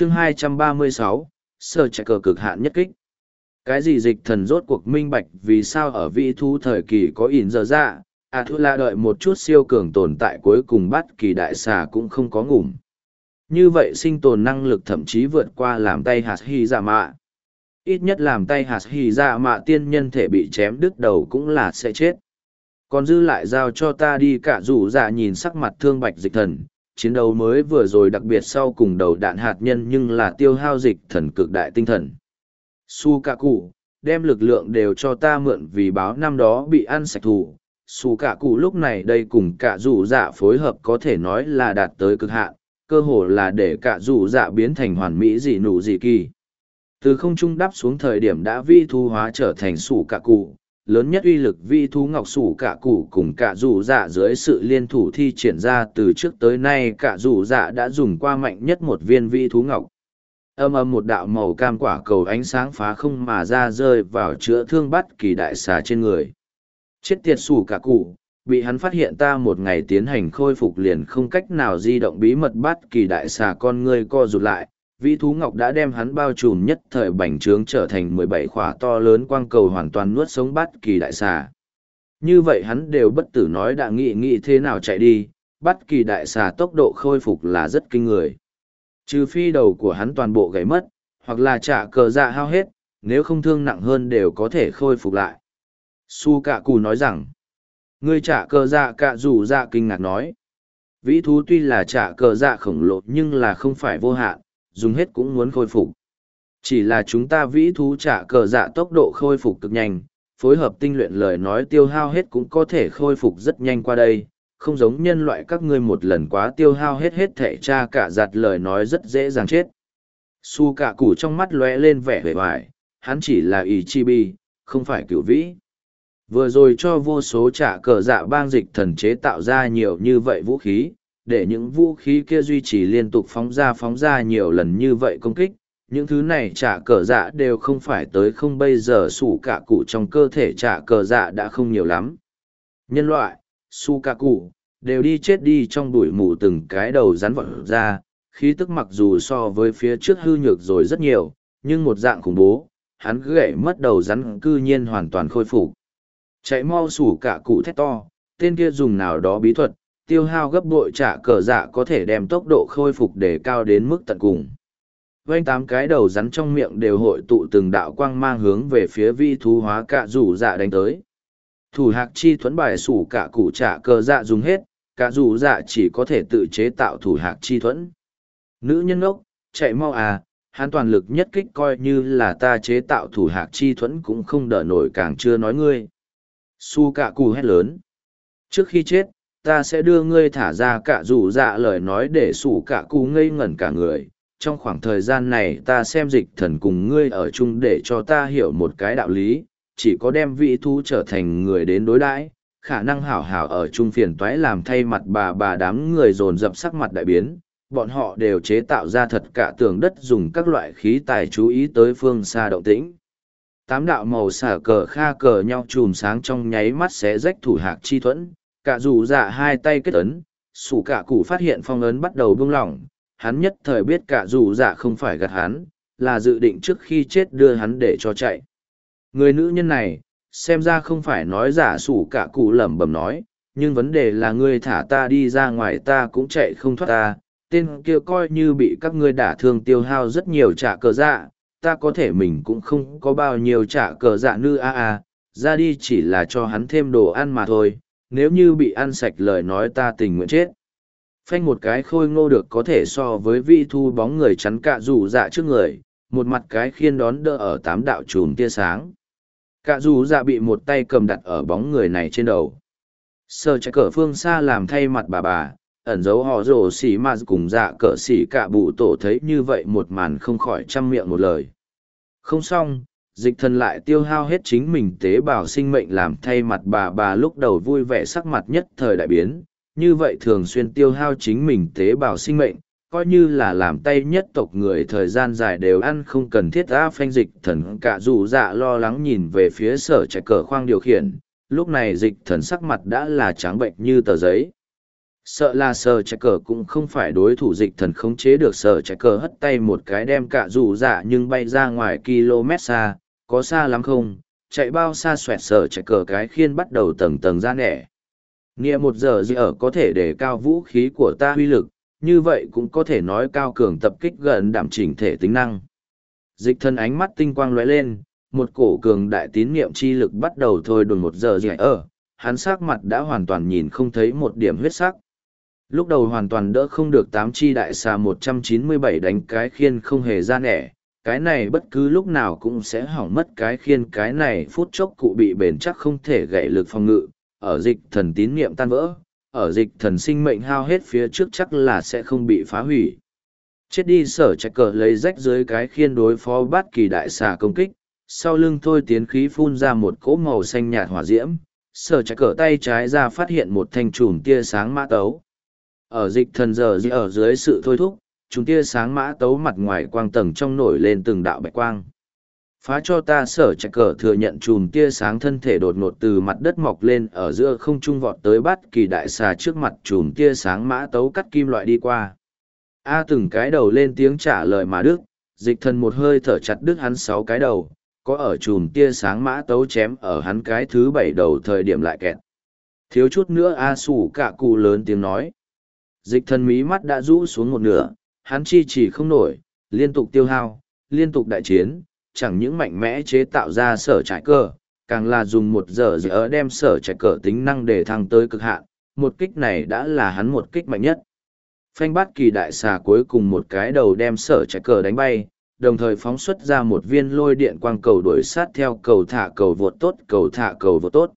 chương 236, sở chạy cờ cực hạn nhất kích. Cái gì dịch thần rốt cuộc minh bạch vì sao ở vị thu thời kỳ có ỉn giờ ra, à thu là đợi một chút siêu cường tồn tại cuối cùng bắt kỳ đại xà cũng không có ngủm. Như vậy sinh tồn năng lực thậm chí vượt qua làm tay hạt hy giả mạ. Ít nhất làm tay hạt hy giả mạ tiên nhân thể bị chém đứt đầu cũng là sẽ chết. Còn dư lại giao cho ta đi cả rủ giả nhìn sắc mặt thương bạch dịch thần, chiến đấu mới vừa rồi đặc biệt sau cùng đầu đạn hạt nhân nhưng là tiêu hao dịch thần cực đại tinh thần. Su cả cụ, đem lực lượng đều cho ta mượn vì báo năm đó bị ăn sạch thủ. Su cả cụ lúc này đây cùng cả rủ dạ phối hợp có thể nói là đạt tới cực hạn, cơ hồ là để cả rủ dạ biến thành hoàn mỹ dị nụ dị kỳ. Từ không trung đáp xuống thời điểm đã vi thu hóa trở thành sủ cả cụ, lớn nhất uy lực vi thú ngọc sủ cả củ cùng cả rủ dạ dưới sự liên thủ thi triển ra từ trước tới nay cả rủ dạ đã dùng qua mạnh nhất một viên vi thú ngọc. Âm âm một đạo màu cam quả cầu ánh sáng phá không mà ra rơi vào chữa thương bắt kỳ đại xà trên người. Chết tiệt sủ cả cụ bị hắn phát hiện ta một ngày tiến hành khôi phục liền không cách nào di động bí mật bắt kỳ đại xà con ngươi co rụt lại vĩ thú ngọc đã đem hắn bao trùm nhất thời bành trướng trở thành mười bảy khỏa to lớn quang cầu hoàn toàn nuốt sống bát kỳ đại xà. Như vậy hắn đều bất tử nói đã nghĩ nghĩ thế nào chạy đi, bát kỳ đại xà tốc độ khôi phục là rất kinh người. Trừ phi đầu của hắn toàn bộ gãy mất, hoặc là trả cờ dạ hao hết, nếu không thương nặng hơn đều có thể khôi phục lại. Su Cạ Cù nói rằng, ngươi trả cờ dạ cạ rủ dạ kinh ngạc nói. Vĩ thú tuy là trả cờ dạ khổng lồ nhưng là không phải vô hạn, dùng hết cũng muốn khôi phục. Chỉ là chúng ta vĩ thú trả cờ dạ tốc độ khôi phục cực nhanh, phối hợp tinh luyện lời nói tiêu hao hết cũng có thể khôi phục rất nhanh qua đây, không giống nhân loại các ngươi một lần quá tiêu hao hết hết thể tra cả giặt lời nói rất dễ dàng chết. Su cả củ trong mắt lóe lên vẻ vẻ vải, hắn chỉ là ý chi bi, không phải cửu vĩ. Vừa rồi cho vô số trả cờ dạ bang dịch thần chế tạo ra nhiều như vậy vũ khí, để những vũ khí kia duy trì liên tục phóng ra phóng ra nhiều lần như vậy công kích, những thứ này trả cờ dạ đều không phải tới không bây giờ xù cả cụ trong cơ thể trả cờ dạ đã không nhiều lắm. Nhân loại su cả cụ, đều đi chết đi trong đuổi mù từng cái đầu rắn vọt ra, khí tức mặc dù so với phía trước hư nhược rồi rất nhiều, nhưng một dạng khủng bố, hắn gãy mất đầu rắn cư nhiên hoàn toàn khôi phục. Chạy mau sủ cả cụ thét to, tên kia dùng nào đó bí thuật tiêu hao gấp bội trả cờ dạ có thể đem tốc độ khôi phục để cao đến mức tận cùng. Vanh tám cái đầu rắn trong miệng đều hội tụ từng đạo quang mang hướng về phía vi thú hóa cả rủ dạ đánh tới. Thủ hạc chi thuẫn bài sủ cả củ trả cờ dạ dùng hết, cả rủ dạ chỉ có thể tự chế tạo thủ hạc chi thuẫn. Nữ nhân ốc, chạy mau à, hắn toàn lực nhất kích coi như là ta chế tạo thủ hạc chi thuẫn cũng không đỡ nổi càng chưa nói ngươi. Su cả cù hét lớn. Trước khi chết, ta sẽ đưa ngươi thả ra cả rủ dạ lời nói để sủ cả cú ngây ngẩn cả người. Trong khoảng thời gian này ta xem dịch thần cùng ngươi ở chung để cho ta hiểu một cái đạo lý, chỉ có đem vị thu trở thành người đến đối đãi, khả năng hảo hảo ở chung phiền toái làm thay mặt bà bà đám người dồn dập sắc mặt đại biến. Bọn họ đều chế tạo ra thật cả tường đất dùng các loại khí tài chú ý tới phương xa động tĩnh. Tám đạo màu xả cờ kha cờ nhau chùm sáng trong nháy mắt xé rách thủ hạc chi thuẫn cả dù dạ hai tay kết ấn, sủ cả cụ phát hiện phong ấn bắt đầu buông lỏng. Hắn nhất thời biết cả dù dạ không phải gạt hắn, là dự định trước khi chết đưa hắn để cho chạy. Người nữ nhân này, xem ra không phải nói giả sủ cả cụ lẩm bẩm nói, nhưng vấn đề là ngươi thả ta đi ra ngoài ta cũng chạy không thoát ta. Tên kia coi như bị các ngươi đả thương tiêu hao rất nhiều trả cờ dạ ta có thể mình cũng không có bao nhiêu trả cờ dạ nư a a. Ra đi chỉ là cho hắn thêm đồ ăn mà thôi nếu như bị ăn sạch lời nói ta tình nguyện chết. Phanh một cái khôi ngô được có thể so với vi thu bóng người chắn cạ rủ dạ trước người, một mặt cái khiên đón đỡ ở tám đạo chùm tia sáng. Cạ rủ dạ bị một tay cầm đặt ở bóng người này trên đầu. Sơ trái cờ phương xa làm thay mặt bà bà, ẩn giấu họ rồ xỉ m cùng dạ cờ xỉ cạ bụ tổ thấy như vậy một màn không khỏi chăm miệng một lời. Không xong dịch thần lại tiêu hao hết chính mình tế bào sinh mệnh làm thay mặt bà bà lúc đầu vui vẻ sắc mặt nhất thời đại biến, như vậy thường xuyên tiêu hao chính mình tế bào sinh mệnh, coi như là làm tay nhất tộc người thời gian dài đều ăn không cần thiết ra phanh dịch thần cả dù dạ lo lắng nhìn về phía sở chạy cờ khoang điều khiển, lúc này dịch thần sắc mặt đã là trắng bệnh như tờ giấy sợ là sờ chạy cờ cũng không phải đối thủ dịch thần khống chế được sờ chạy cờ hất tay một cái đem cả rủ dạ nhưng bay ra ngoài km xa, có xa lắm không? Chạy bao xa xoẹt sờ chạy cờ cái khiên bắt đầu tầng tầng ra nẻ. Nghĩa một giờ gì ở có thể để cao vũ khí của ta uy lực, như vậy cũng có thể nói cao cường tập kích gần đảm chỉnh thể tính năng. Dịch thần ánh mắt tinh quang lóe lên, một cổ cường đại tín niệm chi lực bắt đầu thôi đồn một giờ gì ở, hắn sắc mặt đã hoàn toàn nhìn không thấy một điểm huyết sắc lúc đầu hoàn toàn đỡ không được tám chi đại xà 197 đánh cái khiên không hề ra nẻ. Cái này bất cứ lúc nào cũng sẽ hỏng mất cái khiên. Cái này phút chốc cụ bị bền chắc không thể gậy lực phòng ngự. Ở dịch thần tín niệm tan vỡ, ở dịch thần sinh mệnh hao hết phía trước chắc là sẽ không bị phá hủy. Chết đi sở chạy cờ lấy rách dưới cái khiên đối phó bát kỳ đại xà công kích. Sau lưng thôi tiến khí phun ra một cỗ màu xanh nhạt hỏa diễm. Sở chạy cờ tay trái ra phát hiện một thanh chùm tia sáng mã tấu ở dịch thần giờ gì ở dưới sự thôi thúc, chúng tia sáng mã tấu mặt ngoài quang tầng trong nổi lên từng đạo bạch quang. Phá cho ta sở chạy cờ thừa nhận chùm tia sáng thân thể đột ngột từ mặt đất mọc lên ở giữa không trung vọt tới bát kỳ đại xà trước mặt chùm tia sáng mã tấu cắt kim loại đi qua. A từng cái đầu lên tiếng trả lời mà đức, dịch thần một hơi thở chặt đứt hắn sáu cái đầu, có ở chùm tia sáng mã tấu chém ở hắn cái thứ bảy đầu thời điểm lại kẹt. Thiếu chút nữa a xù cả cụ lớn tiếng nói dịch thần mí mắt đã rũ xuống một nửa hắn chi chỉ không nổi liên tục tiêu hao liên tục đại chiến chẳng những mạnh mẽ chế tạo ra sở trải cờ, càng là dùng một giờ giờ đem sở trải cờ tính năng để thăng tới cực hạn một kích này đã là hắn một kích mạnh nhất. Phanh bát kỳ đại xà cuối cùng một cái đầu đem sở trải cờ đánh bay đồng thời phóng xuất ra một viên lôi điện quang cầu đuổi sát theo cầu thả cầu vượt tốt cầu thả cầu vượt tốt.